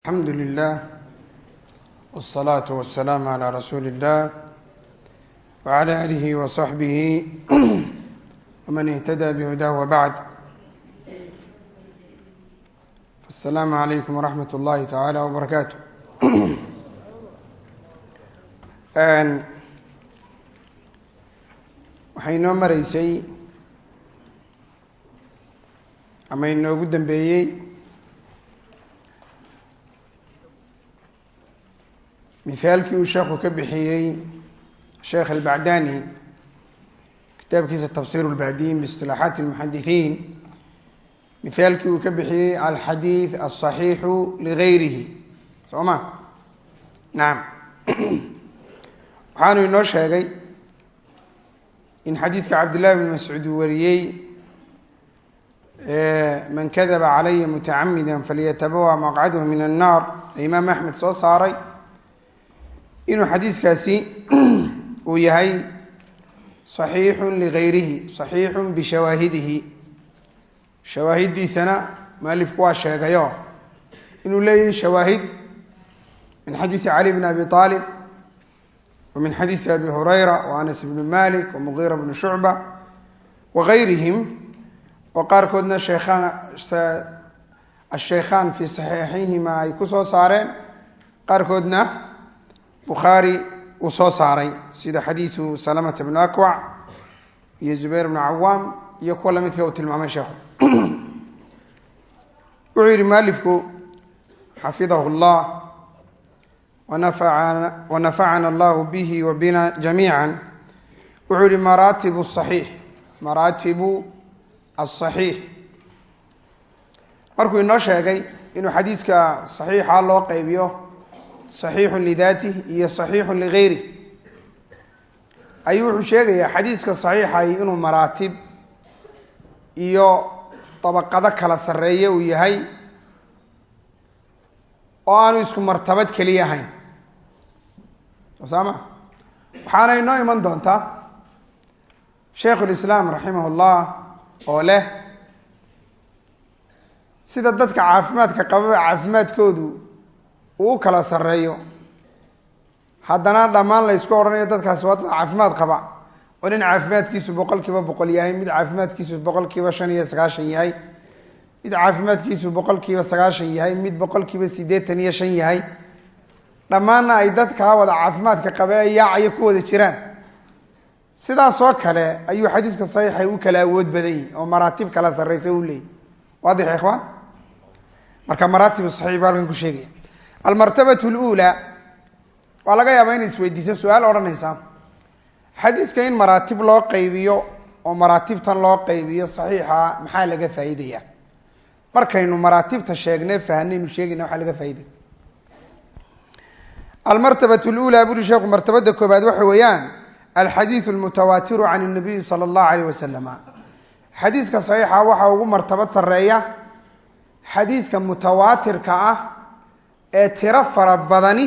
alxamdu lilah wالsalaatu wasalaamu calaa rasuuli اllah wacala aalihi wa saxbihi waman ihtada bihudah wabacd asalaamu calaykum waraxmat اllahi tacaala wbarakaatu waxay inoo mareysay ama inoogu dambeeyey mihaalkii uu sheekhu ka bixiyey sheekh albacdani kitaabkiisa tafsir lbaadiin biistilaaxaat lmuxadisiin mihaalkii uu ka bixiyey alxadiid asaxiixu ligayrihi soo ma? Nacam waxaanu inoo sheegay in xadiidka cabdillahi bn mascuud uu wariyey man kadaba calaya mutacamida falyatabawa maqcaduhu min annaar. Imaam axmed soo saaray inuu xadiiskaasi uu yahay صaxiixu ligayrihi صaxiixu bishawaahidihi. Shawaahiddiisana mualifku waa sheegayo inuu leeyahay shawaahid min xadiisi cali bn abi aalib wa min xadiisi abi hurayra wa anas bn malik wa mugiira bn shucba wagayrihim oo qaarkoodna sheekhaan asheykhaan fii saxiixihima ay ku soo saareen. Qaarkoodna bukhaari uu soo saaray sida xadiisu salamata bnu akwac iyo zubayr bnu cawaam iyo kuwa lamidka uu tilmaamay sheekhu. Wuxuu yihi mualifku xafidahu llah wanafacana allahu bihi wa bina jamiica wuxuu yihi maraatibu saxiix maraatibu asaxiix markuu inoo sheegay inuu xadiiska saxiixa loo qeybiyo صaxiixu lidaatih iyo صaxiixu ligayrih ayuu wuxuu sheegayaa xadiiska صaxiixay inuu maraatib iyo dabaqado kala sareeye uu yahay oo aanu isku martabad keliya ahayn sosaama waxaana inoo iman doontaa shaykhu lislaam raximah اllah oo leh sida dadka caafimaadka qababa caafimaadkoodu uu u kala sareeyo haddana dhammaan la ysku odhanayo dadkaasi waa dad caafimaad qaba. Oo nin caafimaadkiisu boqol kiiba boqol yahay mid caafimaadkiisu boqol kiiba shan iyo sagaashan yahay mid caafimaadkiisu boqol sagaashan yahay mid boqol kiiba siddeetan iyo shan yahay. Dhammaanna ay dadkaa wada caafimaadka qabe ee yaacaya ku wada jiraan. Sidaasoo kale ayuu xadiiska saxiixay u kala awood badan yihi oo maraatib kala sarreysa u leeyay waadix ikhwaan? Marka maraatib saxiix buu halkan ku sheegaya almartabat lula waa laga yaabaa ina isweydiiso su'aal odhanaysaa xadiiska in maraatib loo qaybiyo oo maraatibtan loo qaybiyo saxiixa maxaa laga faa'iidaya markaynu maraatibta sheegne fahnaynu sheegayna waxaa laga faaidaya almartabat lula buri sheekhu martabada koobaad waxa weeyaan alxadiidu almutawaatiru can nabiyi sala allahu aleyh wasalama xadiiska saxiixa waxaa ugu martabad sareeya xadiiska mutawaatirka ah ee tiro fara badani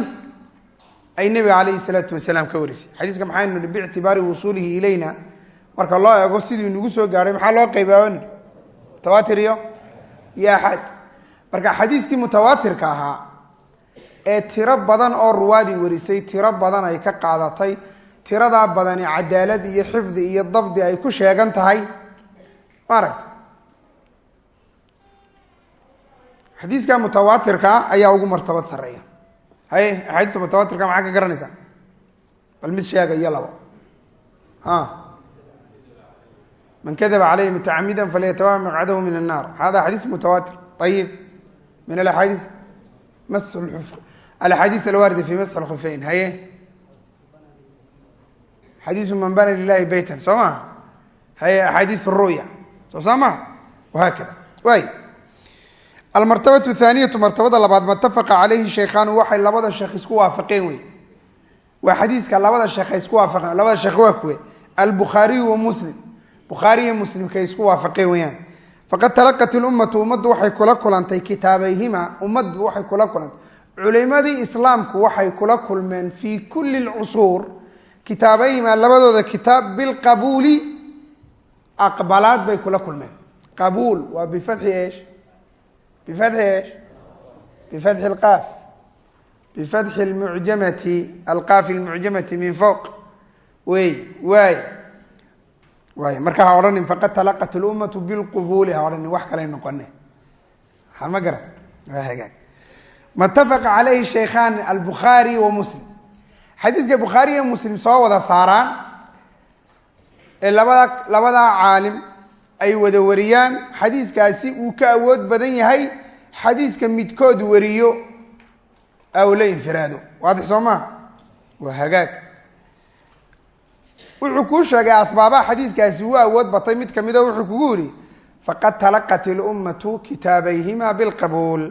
ay nebiga calayhi salaatu wasalaam ka warisay xadiiska maxaynu nihi biictibaari wusuulihi ilayna marka loo eego siduu inagu soo gaadhay maxaa loo qaybaaba nihi mutawaatir iyo iyo axad marka xadiiskii mutawaatirka ahaa ee tiro badan oo ruwaadii warisay tiro badan ay ka qaadatay tiradaa badani cadaalad iyo xifdi iyo dabdi ay ku sheegan tahay. Ma xadiiska mutawaatirka ayaa ugu martabad sareeya haye axaadiista mutawaatirka maxaa ka garanaysaa bal mid sheega iyo labo a man kadaba caleyhi mutacamida falyatabawa maqcadahu min annar hada xadiis mutawaatir. Ayib min alaxaadiis mas alaxaadiis alwaarida fi masx lkhufeyn haye xadiisu man bana lilahi beytan soo ma? Haye axaadiis ruya. Soo saa ma wahaakada waay almartabatu athaaniyatu martabada labaad matafaqa caleyhi sheykhaanu waxay labada sheekh isku waafaqeen wey. Waa xadiiska labada sheekh ay isku waafaqeen labada sheekh waa kuwe. Albukhaariyu wa muslim. Bukhaari iyo muslimkay isku waafaqeen weyaan faqad talaqat ilummatu ummaddu waxay kula kulantay kitaabayhima ummaddu waxay kula kulantay. Culimadii islaamku waxay kula kulmeen fii kulli lcusuur kitaabayhima labadooda kitaab bilqabuuli aqbalaad bay kula kulmeen. Qabuul waa bifatxi esh bifatxi esh bifatxi lqaaf bifatxi lmucjamati alqaafi lmucjamati min fowq wey waay waay marka ha odhanin faqad talaqat lummatu bilqubuuli ha odhanin wax kalay noqone ma garat hagaag matafaqa calayhi shaykhaan albukhaari wa muslim xadiiska bukhaari iyo muslim soo wada saaraan ee labada labadaa caalim ay wada wariyaan xadiiskaasi uu ka awood badan yahay xadiiska midkood wariyo aw la infiraado. Waadix soo maha waa hagaag. Wuxuu kuu sheegay asbaabaha xadiiskaasi uu awood batay mid ka mid o wuxuu kugu yihi faqad talaqat ilummatu kitaabayhima bilqabuul.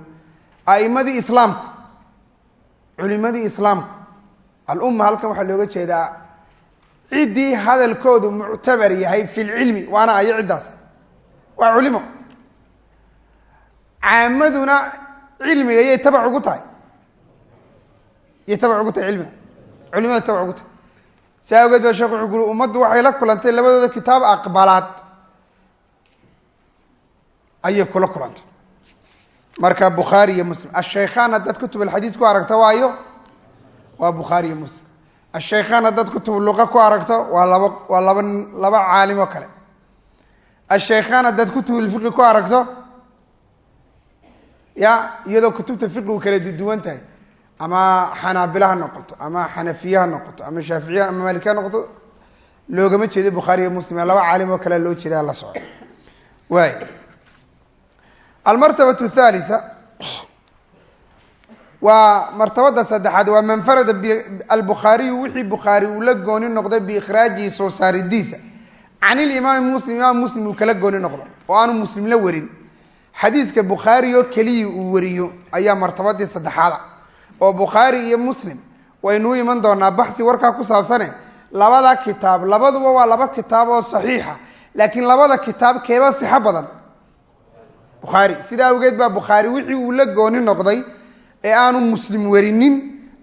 Aimadii islaamku culimadii islaamku alumma halkan waxaa looga jeedaa ciddii hadalkoodu muctabar yahay fi lcilmi waana ayo ciddaas waa culimo caamaduna cilmiga yay tabac ugu tahay. Yay tabac ugu tahay cilmiga. Culimada tabac ugu tahay. Si awgeed baa sheekh wuxuu kuri ummaddu waxay la kulantay labadooda kitaab aqbalaad. Ayay kula kulantay. Marka bukhaari iyo muslim. Ashaykhaan haddaad kutub alxadiis ku aragto waayo? Waa bukhaari iyo muslim. Ashaykhaan haddaad kutub luqa ku aragto waa laba waa laba laba caalim kale ashaykhaan haddaad kutubul fiqi ku aragto ya iyadoo kutubta fiqigu kala duwan tahay ama xanaabila noqoto ama xanafiye noqoto ama shaaficiya ama maaliki noqoto loogama jeedo bukhaariiyo muslim laba caalim oo kale loo jeeda la socdo waay almartabatu athalisa waa martabada saddexaad waa man farada albukhaariyu wixii bukhaari uu la gooni noqday biikhraajihi soo saaridiisa can ilimaami muslim imaam muslim uu kala gooni noqdo oo aanu muslim la warin xadiiska bukhaari oo keliya uu wariyo ayaa martabadii saddexaada oo bukhaari iyo muslim waynuu iman doonaa baxsi warkaa ku saabsane labada kitaab labaduba waa laba kitaab oo saxiixa laakiin labada kitaab keeba sixo badan bukhaari sidaa awgeed baa bukhaari wixii uu la gooni noqday ee aanu muslim warinin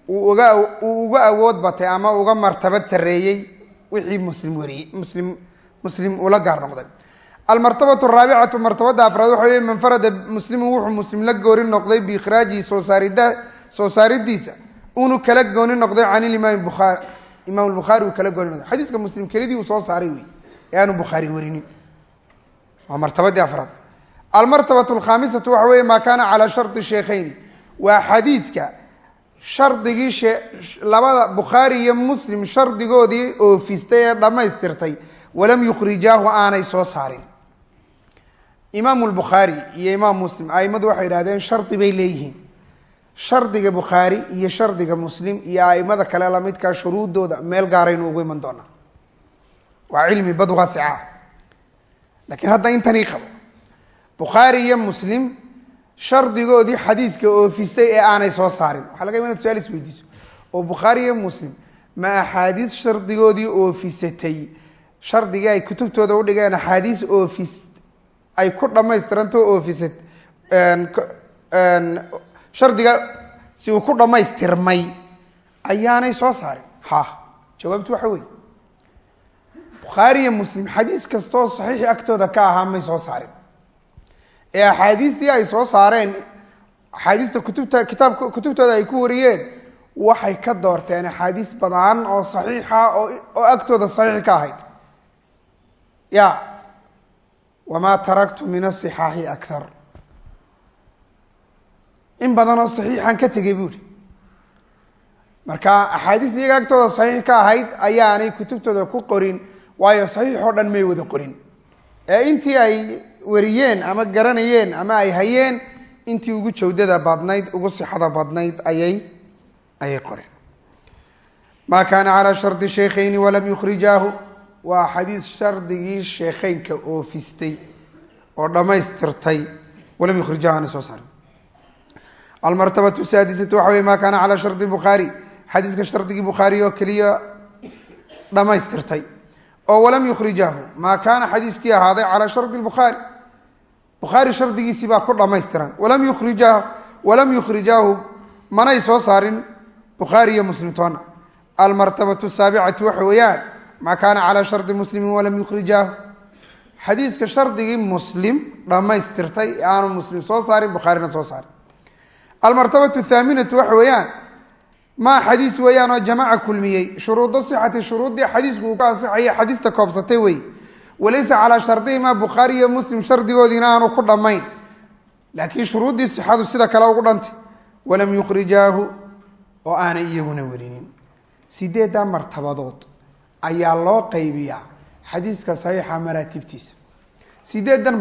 uu uga awood ama uga martabad sarreeyey wixii muslim muslim ula gaar noqday. Almartabatu araabicatu martabada afraad waxa wey man muslimu wuxuu muslim la gooni noqday biikhraajihi soo saaridiisa. Unu kala gooni noqday can ilimaam bukhaari imaam bukhaari uu kala gooni noqday. Xadiiska muslim kelidii uu soo saaray wey ee aanu bukhaari warinin. Waa martabadii afraad. Almartabatu alkhaamisatu waxa weeye maa kaana calaa shardi sheekhayni waa xadiiska shardigii labada bukhaari iyo muslim shardigoodii oofistay ee dhammaystirtay walam yukhrijaahu aanay soo saarin. Imaamu lbukhaari iyo imaam muslim aimadu waxay idhahdeen shardi bay leeyihiin. Shardiga bukhaari iyo shardiga muslim iyo aimada kale lamidkaa shuruudooda meel gaaraynu ugu iman doonaa waa cilmi bad waasica. Lakiin hadda intanii qabo. Bukhaari iyo muslim shardigoodii xadiiska oofistay ee aanay soo saarin. Waxaa laga yaba inad su'aal isweydiiso oo bukhaari iyo muslim ma axaadiis shardigoodii oofisatay shardigii ay kutubtooda udhigeen axaadiis oofis ay ku dhammaystirantao oofisat shardiga si uu ku dhammaystirmay ayaanay soo saarin. Ha jawaabtu waxa weeye. Bukhaari iyo muslim xadiis kastooo saxiixi agtooda ka ahaa may soo saarin. Ee axaadiistii ay soo saareen axaadiista kutubta kitaabka kutubtooda ay ku wariyeen waxay ka doorteen axaadiis badan oo saxiixa oo agtooda saxiix ka ahayd ya wamaa taraktu min asixaaxi akar in badanoo saxiixan ka tegay buuri marka axaadiis iyaga agtooda saxiix ka ahayd ayaanay kutubtooda ku qorin waayo saxiix oo dhan may wada qorin ee intii ay wariyeen ama garanayeen ama ay hayeen intii ugu jawdada badnayd ugu sixada badnayd ayay ayay qoreen ma kaana calaa shardi sheikhayni walam yukhrijaahu waa xadiis shardigii sheekheynka oofistay oo dhammaystirtay walam yukhrijaahu ana soo saarin almartabatu saadisatu waxa wey ma kaana calaa shardi bukhaari xadiiska shardigii bukhaari oo keliya dhammaystirtay oo walam yukhrijaahu. Maa kaana xadiiskii ahaaday calaa shardi bukhaari bukhaari shardigiisii baa ku dhammaystiran walam yukhrijaahu. Walam yukhrijaahu. Manay soo saarin bukhaari iyo muslim toona. Almartabatu saabicatu waxa weeyaan maa kaana calaa shardi muslimin walam yukhrijaahu. Xadiiska shardigii muslim dhammaystirtay ee aanu muslim soo saarin bukhaarina soo saarin. Almartabatu athaaminatu waxa weeyaan maa xadiis weeyaan oo jamaca kulmiyey. Shuruuda sixati shuruuddii xadiisku uu ku ansixaya xadiista koobsatay wey walaysa calaa shardihima bukhaari iyo muslim shardigoodiina aanu ku dhammayn. Laakiin shuruuddii sixadu sida kale ugu dhantay walam yukhrijaahu oo aanay iyaguna werinin. Sideeddaa martabadood ayaa loo qaybiyaa xadiiska saxiixa maraatibtiisa sideedan